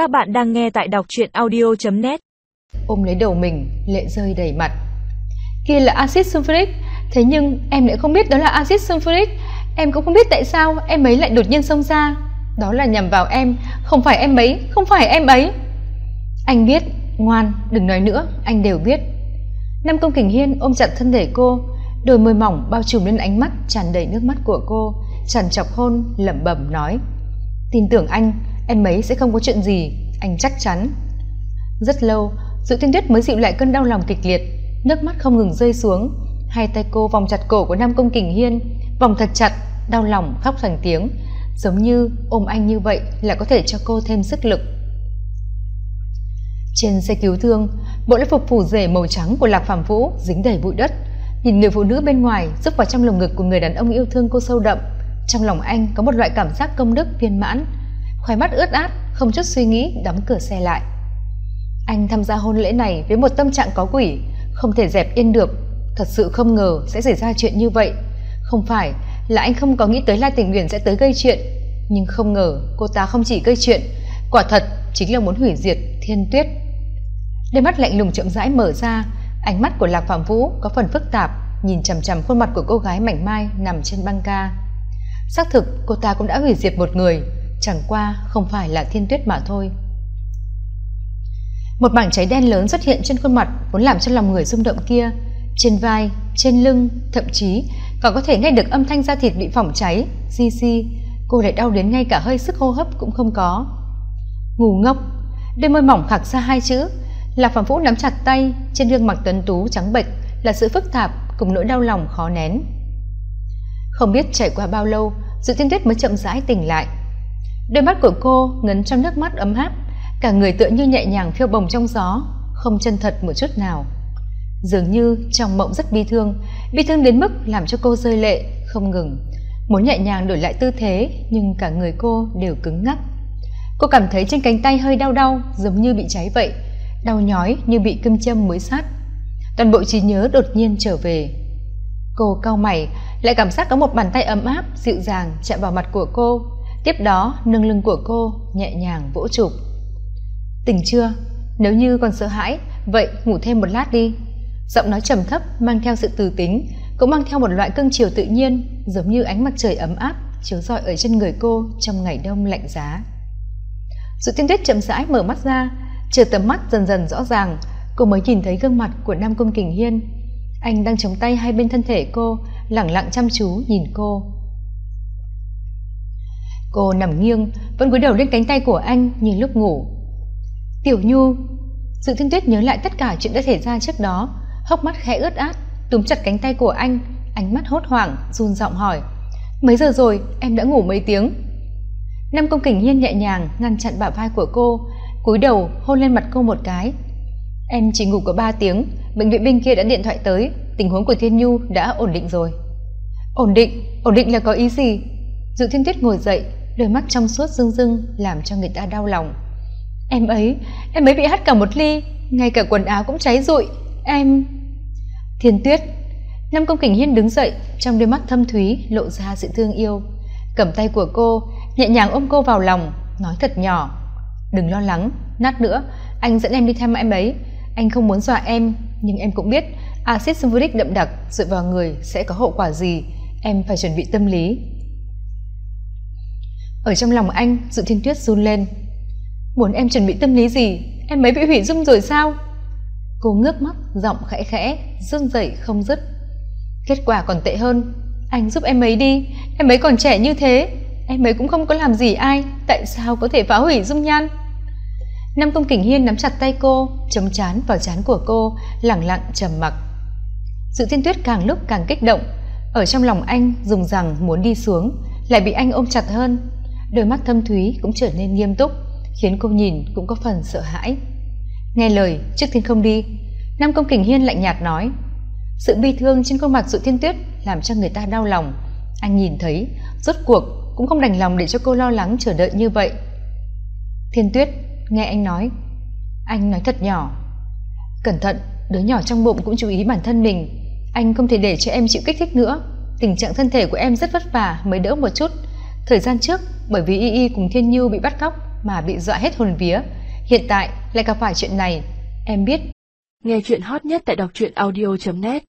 Các bạn đang nghe tại đọc truyện audio.net Ôm lấy đầu mình, lệ rơi đầy mặt. Kia là axit sulfuric, thế nhưng em lại không biết đó là axit sulfuric. Em cũng không biết tại sao em ấy lại đột nhiên xông ra. Đó là nhằm vào em, không phải em ấy, không phải em ấy. Anh biết, ngoan, đừng nói nữa, anh đều biết. Nam Công Kình Hiên ôm chặt thân thể cô, đôi môi mỏng bao trùm lên ánh mắt tràn đầy nước mắt của cô, tràn chọc hôn, lẩm bẩm nói: "Tin tưởng anh, em ấy sẽ không có chuyện gì, anh chắc chắn." Rất lâu, dự Tiên Tuyết mới dịu lại cơn đau lòng kịch liệt, nước mắt không ngừng rơi xuống, hai tay cô vòng chặt cổ của Nam Công Kình Hiên, vòng thật chặt, đau lòng khóc thành tiếng, giống như ôm anh như vậy là có thể cho cô thêm sức lực. Trên xe cứu thương, bộ lễ phục phủ rể màu trắng của Lạc Phàm Vũ dính đầy bụi đất, nhìn người phụ nữ bên ngoài giúp vào trong lồng ngực của người đàn ông yêu thương cô sâu đậm, trong lòng anh có một loại cảm giác công đức viên mãn, khoái mắt ướt át, không chút suy nghĩ đóng cửa xe lại. Anh tham gia hôn lễ này với một tâm trạng có quỷ, không thể dẹp yên được, thật sự không ngờ sẽ xảy ra chuyện như vậy. Không phải là anh không có nghĩ tới la Tình nguyện sẽ tới gây chuyện, nhưng không ngờ cô ta không chỉ gây chuyện, quả thật chính là muốn hủy diệt Thiên Tuyết. Đôi mắt lạnh lùng chậm rãi mở ra, ánh mắt của Lạc Phạm Vũ có phần phức tạp, nhìn chằm chằm khuôn mặt của cô gái mảnh mai nằm trên băng ca. Xác thực, cô ta cũng đã hủy diệt một người, chẳng qua không phải là Thiên Tuyết mà thôi. Một mảng cháy đen lớn xuất hiện trên khuôn mặt vốn làm cho lòng người rung động kia, trên vai, trên lưng, thậm chí còn có thể nghe được âm thanh da thịt bị phỏng cháy, xi xi, cô lại đau đến ngay cả hơi sức hô hấp cũng không có. Ngủ ngốc, đôi môi mỏng khạc ra hai chữ, là Phạm Vũ nắm chặt tay, trên gương mặt tuấn tú trắng bệch là sự phức tạp cùng nỗi đau lòng khó nén. Không biết trải qua bao lâu, Dự Tiên Tuyết mới chậm rãi tỉnh lại. Đôi mắt của cô ngấn trong nước mắt ấm áp, cả người tựa như nhẹ nhàng phiêu bồng trong gió, không chân thật một chút nào. Dường như trong mộng rất bi thương, bi thương đến mức làm cho cô rơi lệ không ngừng. Muốn nhẹ nhàng đổi lại tư thế, nhưng cả người cô đều cứng ngắc. Cô cảm thấy trên cánh tay hơi đau đau, giống như bị cháy vậy, đau nhói như bị kim châm mới sát toàn bộ trí nhớ đột nhiên trở về cô cau mày lại cảm giác có một bàn tay ấm áp dịu dàng chạm vào mặt của cô tiếp đó, nâng lưng của cô nhẹ nhàng vỗ chụp. Tỉnh chưa? Nếu như còn sợ hãi, vậy ngủ thêm một lát đi. Giọng nói trầm thấp, mang theo sự từ tính, cũng mang theo một loại cưng chiều tự nhiên, giống như ánh mặt trời ấm áp, chiếu rọi ở trên người cô trong ngày đông lạnh giá. Sự tiên tuyết chậm rãi mở mắt ra chờ tầm mắt dần dần rõ ràng, cô mới nhìn thấy gương mặt của nam công kình hiên. Anh đang chống tay hai bên thân thể cô, lẳng lặng chăm chú nhìn cô cô nằm nghiêng, vẫn cúi đầu lên cánh tay của anh như lúc ngủ. Tiểu nhu, sự thiên tuyết nhớ lại tất cả chuyện đã xảy ra trước đó. Hốc mắt khẽ ướt át, túm chặt cánh tay của anh, ánh mắt hốt hoảng, run giọng hỏi, mấy giờ rồi? Em đã ngủ mấy tiếng? Nam công kình hiên nhẹ nhàng ngăn chặn bả vai của cô, cúi đầu hôn lên mặt cô một cái. Em chỉ ngủ có ba tiếng, bệnh viện bên kia đã điện thoại tới, tình huống của thiên nhu đã ổn định rồi. Ổn định? Ổn định là có ý gì? Dự thiên tuyết ngồi dậy đôi mắt trong suốt rưng rưng làm cho người ta đau lòng. Em ấy em ấy bị hắt cả một ly, ngay cả quần áo cũng cháy rụi. Em thiên tuyết, năm công kình hiên đứng dậy, trong đôi mắt thâm thúy lộ ra sự thương yêu. Cầm tay của cô, nhẹ nhàng ôm cô vào lòng, nói thật nhỏ. Đừng lo lắng, nát nữa, anh dẫn em đi thăm em ấy. Anh không muốn dọa em, nhưng em cũng biết, axit sulfuric đậm đặc dựa vào người sẽ có hậu quả gì. Em phải chuẩn bị tâm lý ở trong lòng anh, dự thiên tuyết run lên. Muốn em chuẩn bị tâm lý gì? Em mới bị hủy dung rồi sao? Cô ngước mắt, giọng khẽ khẽ, run rẩy không dứt. Kết quả còn tệ hơn. Anh giúp em ấy đi. Em ấy còn trẻ như thế. Em ấy cũng không có làm gì ai. Tại sao có thể phá hủy dung nhan? Nam công kình hiên nắm chặt tay cô, chống chán vào chán của cô, lẳng lặng trầm mặc. Sự thiên tuyết càng lúc càng kích động. Ở trong lòng anh, dùng rằng muốn đi xuống, lại bị anh ôm chặt hơn đôi mắt thâm thúy cũng trở nên nghiêm túc, khiến cô nhìn cũng có phần sợ hãi. Nghe lời, trước tiên không đi. Nam công kình hiên lạnh nhạt nói, sự bi thương trên khuôn mặt dụ thiên tuyết làm cho người ta đau lòng. Anh nhìn thấy, rốt cuộc cũng không đành lòng để cho cô lo lắng chờ đợi như vậy. Thiên tuyết nghe anh nói anh nói thật nhỏ. Cẩn thận, đứa nhỏ trong bụng cũng chú ý bản thân mình. Anh không thể để cho em chịu kích thích nữa. Tình trạng thân thể của em rất vất vả, mới đỡ một chút thời gian trước, bởi vì y y cùng thiên như bị bắt cóc mà bị dọa hết hồn vía, hiện tại lại gặp phải chuyện này. Em biết. Nghe chuyện hot nhất tại đọc truyện audio.net